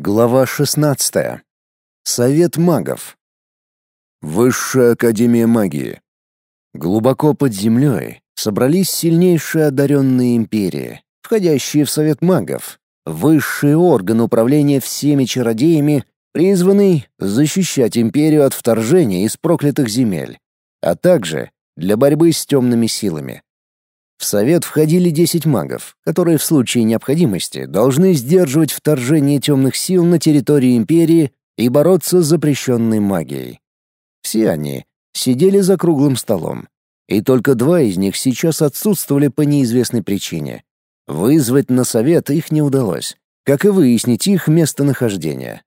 Глава 16. Совет магов. Высшая академия магии. Глубоко под землей собрались сильнейшие одаренные империи, входящие в Совет магов, высший орган управления всеми чародеями, призванный защищать империю от вторжения из проклятых земель, а также для борьбы с темными силами. В совет входили 10 магов, которые в случае необходимости должны сдерживать вторжение темных сил на территории империи и бороться с запрещенной магией. Все они сидели за круглым столом, и только два из них сейчас отсутствовали по неизвестной причине. Вызвать на совет их не удалось, как и выяснить их местонахождение.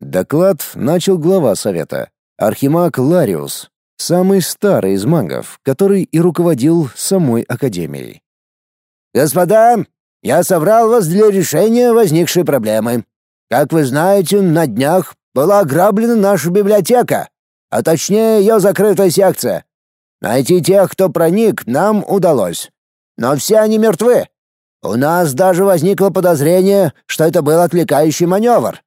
Доклад начал глава совета, архимаг Лариус, самый старый из магов, который и руководил самой академией. «Господа, я собрал вас для решения возникшей проблемы. Как вы знаете, на днях была ограблена наша библиотека, а точнее ее закрытая секция. Найти тех, кто проник, нам удалось. Но все они мертвы. У нас даже возникло подозрение, что это был отвлекающий маневр.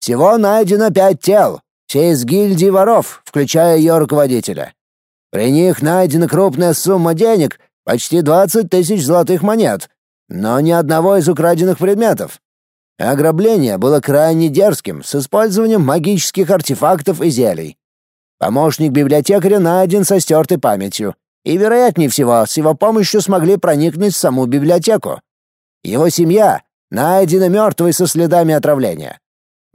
Всего найдено пять тел, все из гильдии воров, включая ее руководителя. При них найдена крупная сумма денег, почти 20 тысяч золотых монет, но ни одного из украденных предметов. Ограбление было крайне дерзким, с использованием магических артефактов и зелий. Помощник библиотекаря найден со стертой памятью, и, вероятнее всего, с его помощью смогли проникнуть в саму библиотеку. Его семья найдена мертвой со следами отравления.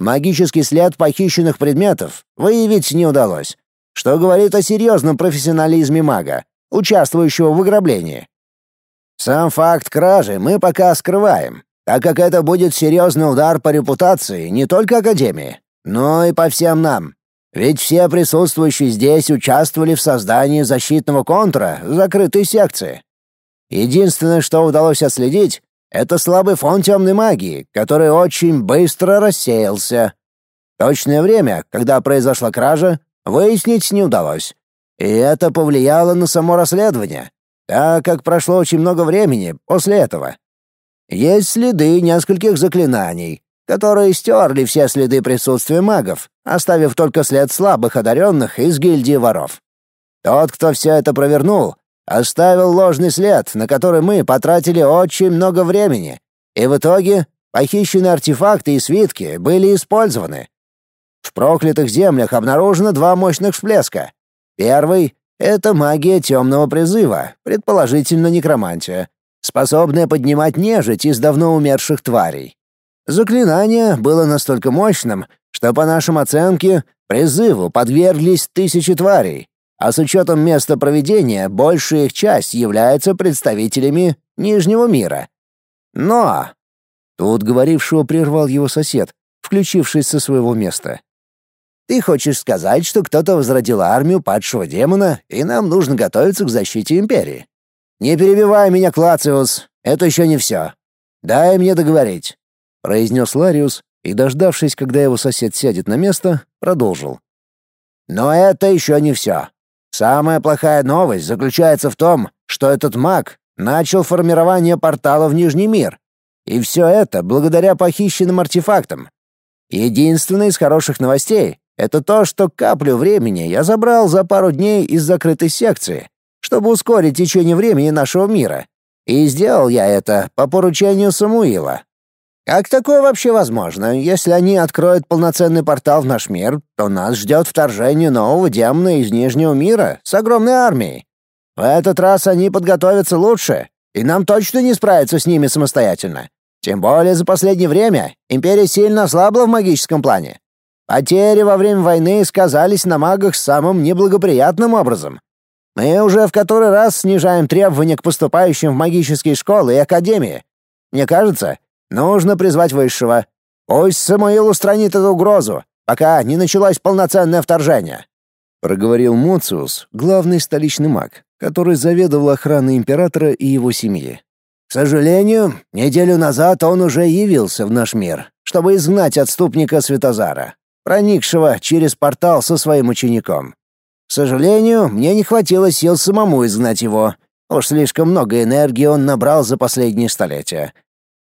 Магический след похищенных предметов выявить не удалось, что говорит о серьезном профессионализме мага, участвующего в ограблении. Сам факт кражи мы пока скрываем, так как это будет серьезный удар по репутации не только Академии, но и по всем нам. Ведь все присутствующие здесь участвовали в создании защитного контура закрытой секции. Единственное, что удалось отследить, это слабый фон темной магии, который очень быстро рассеялся. Точное время, когда произошла кража, выяснить не удалось. И это повлияло на само расследование, так как прошло очень много времени после этого. Есть следы нескольких заклинаний, которые стерли все следы присутствия магов, оставив только след слабых одаренных из гильдии воров. Тот, кто все это провернул, Оставил ложный след, на который мы потратили очень много времени, и в итоге похищенные артефакты и свитки были использованы. В проклятых землях обнаружено два мощных всплеска. Первый — это магия темного призыва, предположительно некромантия, способная поднимать нежить из давно умерших тварей. Заклинание было настолько мощным, что, по нашим оценке, призыву подверглись тысячи тварей, а с учетом места проведения большая их часть является представителями Нижнего мира. Но... Тут говорившего прервал его сосед, включившись со своего места. «Ты хочешь сказать, что кто-то возродил армию падшего демона, и нам нужно готовиться к защите Империи? Не перебивай меня, Клациус, это еще не все. Дай мне договорить», — произнес Лариус, и, дождавшись, когда его сосед сядет на место, продолжил. «Но это еще не все. Самая плохая новость заключается в том, что этот маг начал формирование портала в Нижний мир. И все это благодаря похищенным артефактам. Единственное из хороших новостей — это то, что каплю времени я забрал за пару дней из закрытой секции, чтобы ускорить течение времени нашего мира. И сделал я это по поручению Самуила. Как такое вообще возможно? Если они откроют полноценный портал в наш мир, то нас ждет вторжение нового демона из Нижнего мира с огромной армией. В этот раз они подготовятся лучше, и нам точно не справиться с ними самостоятельно. Тем более за последнее время империя сильно ослабла в магическом плане. Потери во время войны сказались на магах самым неблагоприятным образом. Мы уже в который раз снижаем требования к поступающим в магические школы и академии. Мне кажется, Нужно призвать высшего. Пусть Самуил устранит эту угрозу, пока не началось полноценное вторжение», — проговорил Моциус, главный столичный маг, который заведовал охраной императора и его семьи. «К сожалению, неделю назад он уже явился в наш мир, чтобы изгнать отступника Светозара, проникшего через портал со своим учеником. К сожалению, мне не хватило сил самому изгнать его. Уж слишком много энергии он набрал за последние столетия.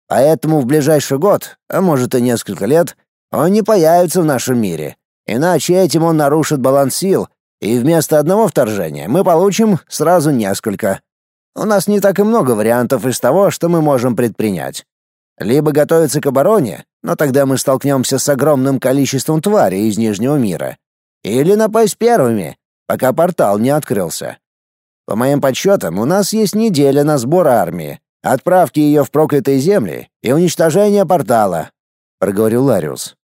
Поэтому в ближайший год, а может и несколько лет, он не появится в нашем мире. Иначе этим он нарушит баланс сил, и вместо одного вторжения мы получим сразу несколько. У нас не так и много вариантов из того, что мы можем предпринять. Либо готовиться к обороне, но тогда мы столкнемся с огромным количеством тварей из Нижнего мира. Или напасть первыми, пока портал не открылся. По моим подсчетам, у нас есть неделя на сбор армии, отправки ее в проклятые земли и уничтожение портала», — проговорил Лариус.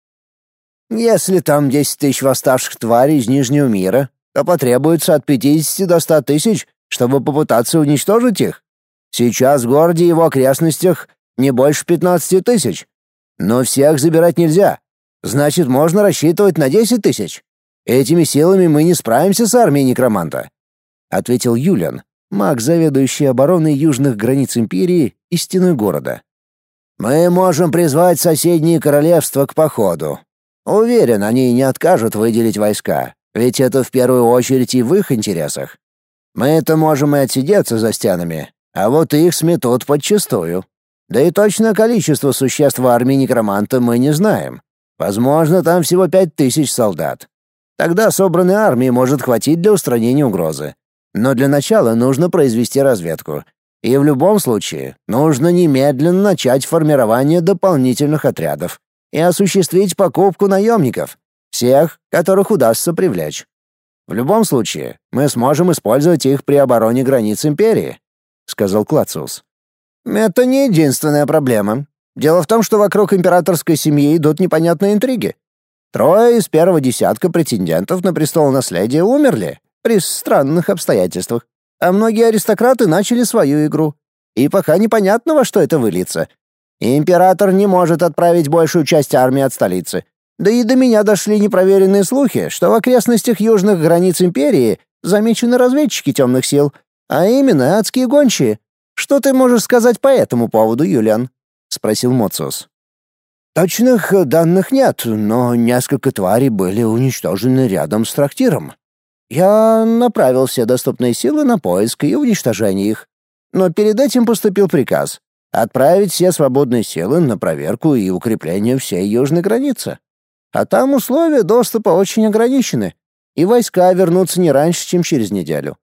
«Если там десять тысяч восставших тварей из Нижнего мира, то потребуется от пятидесяти до ста тысяч, чтобы попытаться уничтожить их. Сейчас в городе и его окрестностях не больше пятнадцати тысяч. Но всех забирать нельзя. Значит, можно рассчитывать на десять тысяч. Этими силами мы не справимся с армией некроманта», — ответил Юлиан, маг, заведующий обороной южных границ империи и стеной города. «Мы можем призвать соседние королевства к походу. Уверен, они не откажут выделить войска, ведь это в первую очередь и в их интересах. Мы-то можем и отсидеться за стенами, а вот их сметут подчистую. Да и точное количество существ в армии некроманта мы не знаем. Возможно, там всего пять тысяч солдат. Тогда собранной армии может хватить для устранения угрозы. Но для начала нужно произвести разведку. И в любом случае нужно немедленно начать формирование дополнительных отрядов и осуществить покупку наемников, всех, которых удастся привлечь. В любом случае, мы сможем использовать их при обороне границ империи», — сказал Клациус. «Это не единственная проблема. Дело в том, что вокруг императорской семьи идут непонятные интриги. Трое из первого десятка претендентов на престол наследия умерли при странных обстоятельствах, а многие аристократы начали свою игру. И пока непонятно, во что это выльется. Император не может отправить большую часть армии от столицы. Да и до меня дошли непроверенные слухи, что в окрестностях южных границ империи замечены разведчики темных сил, а именно адские гончие. Что ты можешь сказать по этому поводу, Юлиан? спросил Моциус. Точных данных нет, но несколько тварей были уничтожены рядом с трактиром. Я направил все доступные силы на поиск и уничтожение их. Но перед этим поступил приказ отправить все свободные силы на проверку и укрепление всей южной границы. А там условия доступа очень ограничены, и войска вернутся не раньше, чем через неделю.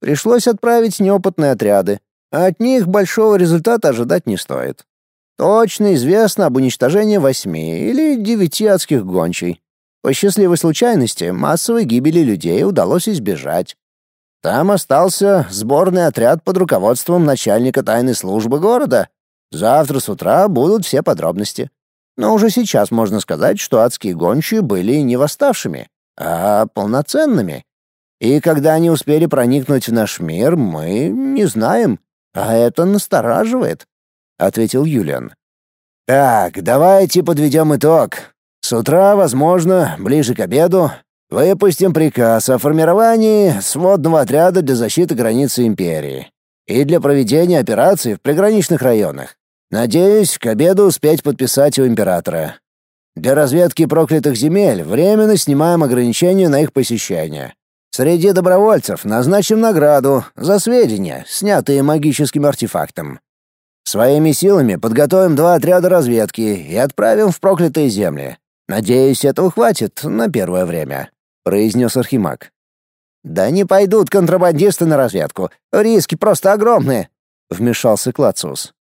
Пришлось отправить неопытные отряды, а от них большого результата ожидать не стоит. Точно известно об уничтожении восьми или девяти адских гончей. По счастливой случайности массовой гибели людей удалось избежать. Там остался сборный отряд под руководством начальника тайной службы города. Завтра с утра будут все подробности. Но уже сейчас можно сказать, что адские гончие были не восставшими, а полноценными. И когда они успели проникнуть в наш мир, мы не знаем, а это настораживает ответил Юлиан. Так, давайте подведем итог. С утра, возможно, ближе к обеду, выпустим приказ о формировании сводного отряда для защиты границы империи и для проведения операций в приграничных районах. Надеюсь, к обеду успеть подписать у императора. Для разведки проклятых земель временно снимаем ограничения на их посещение. Среди добровольцев назначим награду за сведения, снятые магическим артефактом. Своими силами подготовим два отряда разведки и отправим в проклятые земли. Надеюсь, этого хватит на первое время», — произнес Архимаг. «Да не пойдут контрабандисты на разведку. Риски просто огромные», — вмешался Клациус.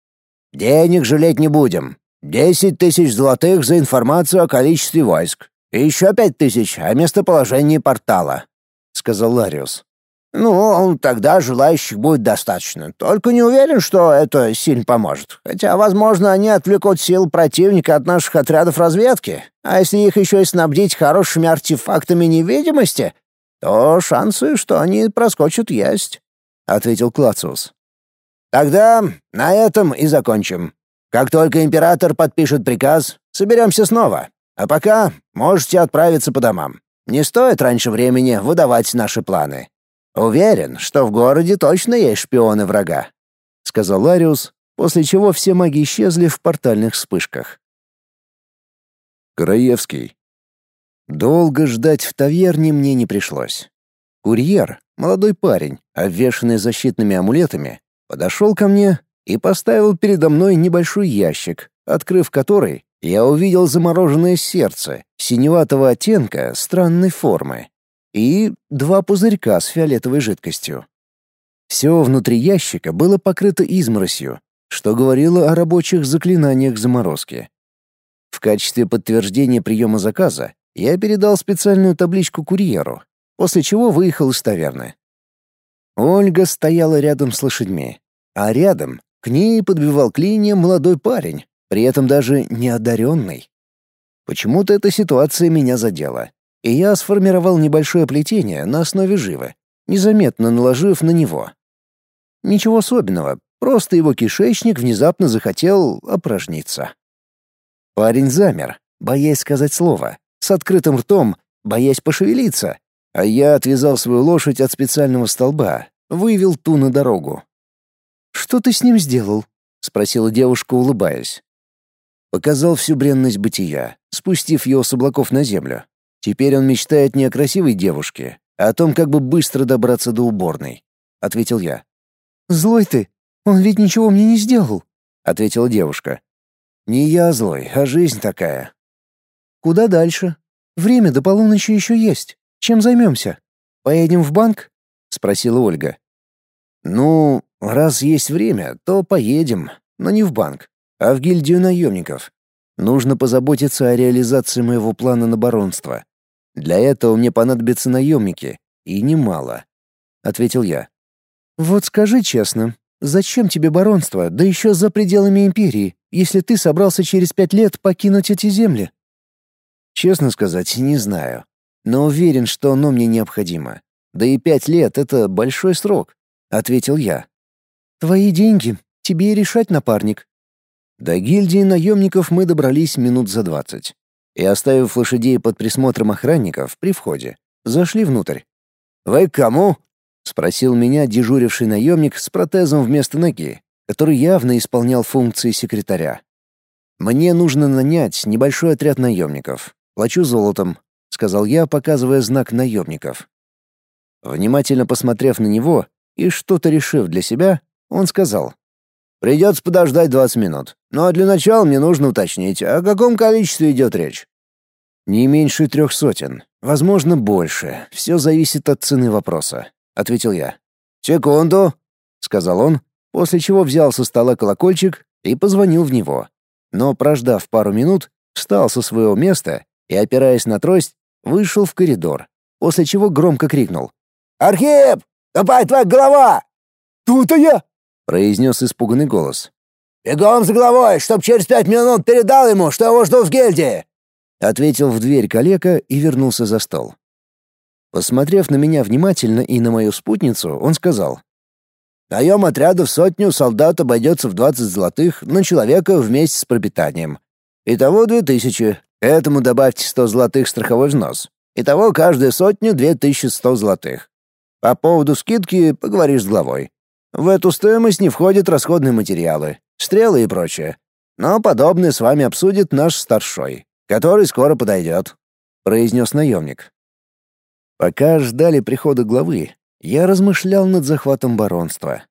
«Денег жалеть не будем. Десять тысяч золотых за информацию о количестве войск. И еще пять тысяч о местоположении портала», — сказал Лариус. Ну, тогда желающих будет достаточно. Только не уверен, что это сильно поможет. Хотя, возможно, они отвлекут сил противника от наших отрядов разведки. А если их еще и снабдить хорошими артефактами невидимости, то шансы, что они проскочат, есть», — ответил Клациус. «Тогда на этом и закончим. Как только император подпишет приказ, соберемся снова. А пока можете отправиться по домам. Не стоит раньше времени выдавать наши планы». «Уверен, что в городе точно есть шпионы врага», — сказал Лариус, после чего все маги исчезли в портальных вспышках. Краевский. Долго ждать в таверне мне не пришлось. Курьер, молодой парень, обвешанный защитными амулетами, подошел ко мне, и поставил передо мной небольшой ящик, открыв который, я увидел замороженное сердце синеватого оттенка странной формы и два пузырька с фиолетовой жидкостью. Все внутри ящика было покрыто изморосью, что говорило о рабочих заклинаниях заморозки. В качестве подтверждения приема заказа я передал специальную табличку курьеру, после чего выехал из таверны. Ольга стояла рядом с лошадьми, а рядом к ней подбивал клинья молодой парень, при этом даже неодаренный. Почему-то эта ситуация меня задела, и я сформировал небольшое плетение на основе живы, незаметно наложив на него. Ничего особенного, просто его кишечник внезапно захотел опорожниться. Парень замер, боясь сказать слово, с открытым ртом, боясь пошевелиться, а я отвязал свою лошадь от специального столба, вывел ту на дорогу. «Что ты с ним сделал?» — спросила девушка, улыбаясь. Показал всю бренность бытия, спустив его с облаков на землю. Теперь он мечтает не о красивой девушке, а о том, как бы быстро добраться до уборной, — ответил я. «Злой ты, он ведь ничего мне не сделал», — ответила девушка. «Не я злой, а жизнь такая». «Куда дальше? Время до полуночи еще есть. Чем займемся? Поедем в банк?» — спросила Ольга. «Ну, раз есть время, то поедем, но не в банк, а в гильдию наемников. Нужно позаботиться о реализации моего плана на баронство. Для этого мне понадобятся наемники, и немало», — ответил я. «Вот скажи честно, зачем тебе баронство, да еще за пределами империи, если ты собрался через пять лет покинуть эти земли?» «Честно сказать, не знаю, но уверен, что оно мне необходимо. Да и пять лет — это большой срок ответил я. Твои деньги, тебе и решать, напарник. До гильдии наемников мы добрались минут за двадцать. И, оставив лошадей под присмотром охранников при входе, зашли внутрь. «Вы к кому?» — спросил меня дежуривший наемник с протезом вместо ноги, который явно исполнял функции секретаря. «Мне нужно нанять небольшой отряд наемников. Плачу золотом», — сказал я, показывая знак наемников. Внимательно посмотрев на него, и что-то решив для себя, он сказал. «Придется подождать 20 минут. Но для начала мне нужно уточнить, о каком количестве идет речь». «Не меньше трех сотен. Возможно, больше. Все зависит от цены вопроса», — ответил я. «Секунду», — сказал он, после чего взял со стола колокольчик и позвонил в него. Но, прождав пару минут, встал со своего места и, опираясь на трость, вышел в коридор, после чего громко крикнул. «Архип! Давай, твоя голова!» «Тут-то я!» — произнес испуганный голос. «Бегом за головой, чтоб через пять минут передал ему, что его жду в гильдии!» Ответил в дверь калека и вернулся за стол. Посмотрев на меня внимательно и на мою спутницу, он сказал. «Наем отряда в сотню солдат обойдется в двадцать золотых на человека вместе с пропитанием. Итого две тысячи. этому добавьте сто золотых страховой взнос. Итого каждая сотня две тысячи сто золотых. По поводу скидки поговоришь с главой. В эту стоимость не входят расходные материалы, стрелы и прочее. Но подобное с вами обсудит наш старшой, который скоро подойдет», — произнес наемник. Пока ждали прихода главы, я размышлял над захватом баронства.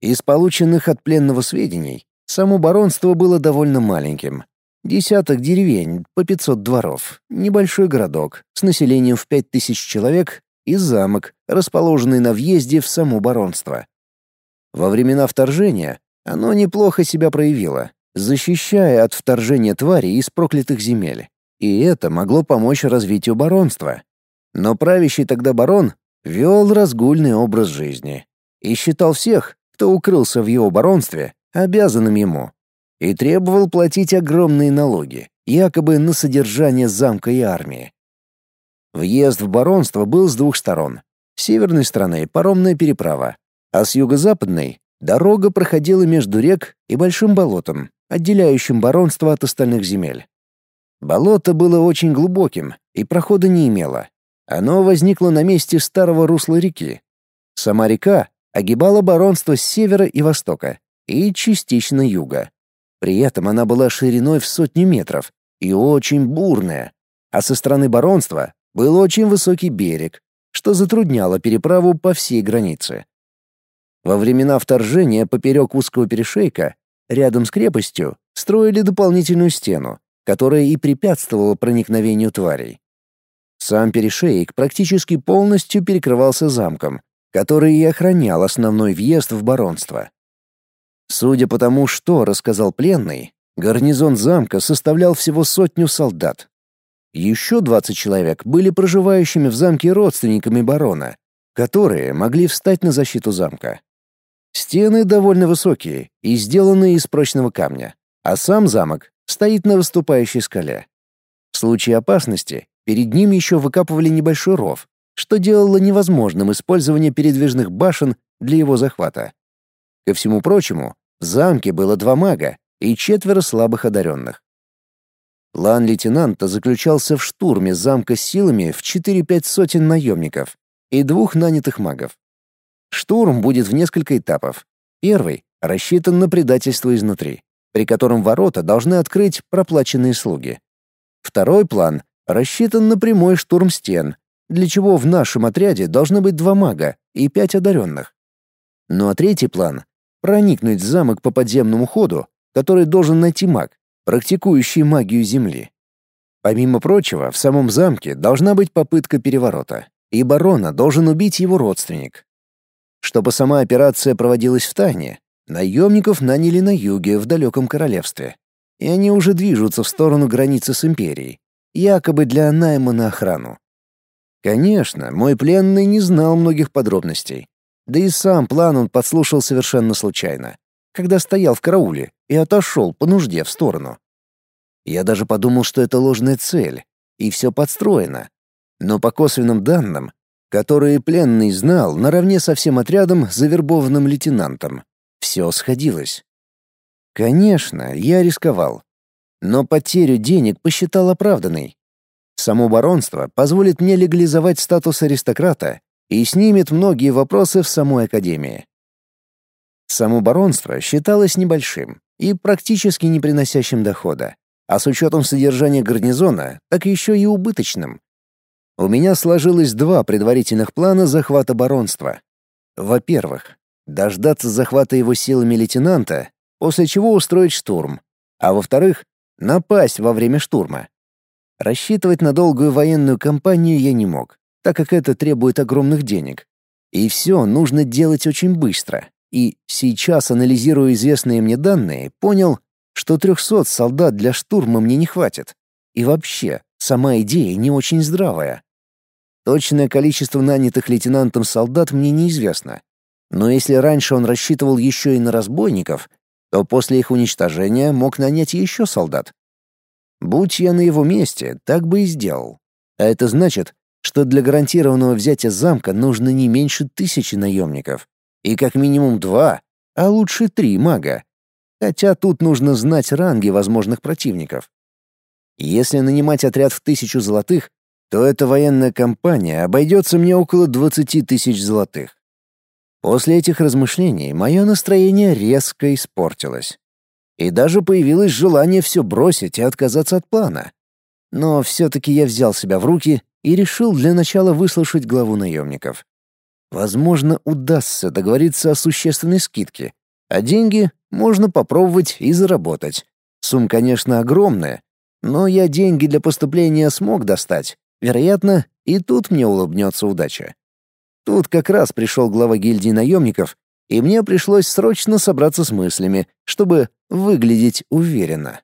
Из полученных от пленного сведений, само баронство было довольно маленьким. Десяток деревень, по 500 дворов, небольшой городок с населением в 5000 человек и замок, расположенный на въезде в само баронство. Во времена вторжения оно неплохо себя проявило, защищая от вторжения тварей из проклятых земель. И это могло помочь развитию баронства. Но правящий тогда барон вел разгульный образ жизни и считал всех, кто укрылся в его баронстве, обязанным ему, и требовал платить огромные налоги, якобы на содержание замка и армии. Въезд в баронство был с двух сторон. С северной стороны — паромная переправа, а с юго-западной — дорога проходила между рек и большим болотом, отделяющим баронство от остальных земель. Болото было очень глубоким и прохода не имело. Оно возникло на месте старого русла реки. Сама река огибала баронство с севера и востока и частично юга. При этом она была шириной в сотни метров и очень бурная, а со стороны баронства был очень высокий берег, что затрудняло переправу по всей границе. Во времена вторжения поперек узкого перешейка, рядом с крепостью, строили дополнительную стену, которая и препятствовала проникновению тварей. Сам перешейк практически полностью перекрывался замком, который и охранял основной въезд в баронство. Судя по тому, что рассказал пленный, гарнизон замка составлял всего сотню солдат. Еще 20 человек были проживающими в замке родственниками барона, которые могли встать на защиту замка. Стены довольно высокие и сделаны из прочного камня, а сам замок стоит на выступающей скале. В случае опасности перед ним еще выкапывали небольшой ров, что делало невозможным использование передвижных башен для его захвата. Ко всему прочему, в замке было два мага и четверо слабых одаренных. План лейтенанта заключался в штурме замка силами в 4-5 сотен наемников и двух нанятых магов. Штурм будет в несколько этапов. Первый рассчитан на предательство изнутри, при котором ворота должны открыть проплаченные слуги. Второй план рассчитан на прямой штурм стен, для чего в нашем отряде должны быть два мага и пять одаренных. Ну а третий план — проникнуть в замок по подземному ходу, который должен найти маг, практикующий магию Земли. Помимо прочего, в самом замке должна быть попытка переворота, и барона должен убить его родственник. Чтобы сама операция проводилась в тайне, наемников наняли на юге в далеком королевстве, и они уже движутся в сторону границы с империей, якобы для найма на охрану. Конечно, мой пленный не знал многих подробностей, да и сам план он подслушал совершенно случайно когда стоял в карауле, и отошел по нужде в сторону. Я даже подумал, что это ложная цель, и все подстроено. Но по косвенным данным, которые пленный знал наравне со всем отрядом завербованным лейтенантом, все сходилось. Конечно, я рисковал, но потерю денег посчитал оправданной. Само баронство позволит мне легализовать статус аристократа и снимет многие вопросы в самой академии. Само баронство считалось небольшим и практически не приносящим дохода, а с учетом содержания гарнизона, так еще и убыточным. У меня сложилось два предварительных плана захвата баронства. Во-первых, дождаться захвата его силами лейтенанта, после чего устроить штурм, а во-вторых, напасть во время штурма. Рассчитывать на долгую военную кампанию я не мог, так как это требует огромных денег. И все нужно делать очень быстро, и сейчас, анализируя известные мне данные, понял, что 300 солдат для штурма мне не хватит. И вообще, сама идея не очень здравая. Точное количество нанятых лейтенантом солдат мне неизвестно. Но если раньше он рассчитывал еще и на разбойников, то после их уничтожения мог нанять еще солдат. Будь я на его месте, так бы и сделал. А это значит, что для гарантированного взятия замка нужно не меньше тысячи наемников и как минимум два, а лучше три мага. Хотя тут нужно знать ранги возможных противников. Если нанимать отряд в тысячу золотых, то эта военная кампания обойдется мне около двадцати тысяч золотых. После этих размышлений мое настроение резко испортилось. И даже появилось желание все бросить и отказаться от плана. Но все-таки я взял себя в руки и решил для начала выслушать главу наемников. Возможно, удастся договориться о существенной скидке, а деньги можно попробовать и заработать. Сумма, конечно, огромная, но я деньги для поступления смог достать. Вероятно, и тут мне улыбнется удача. Тут как раз пришел глава гильдии наемников, и мне пришлось срочно собраться с мыслями, чтобы выглядеть уверенно.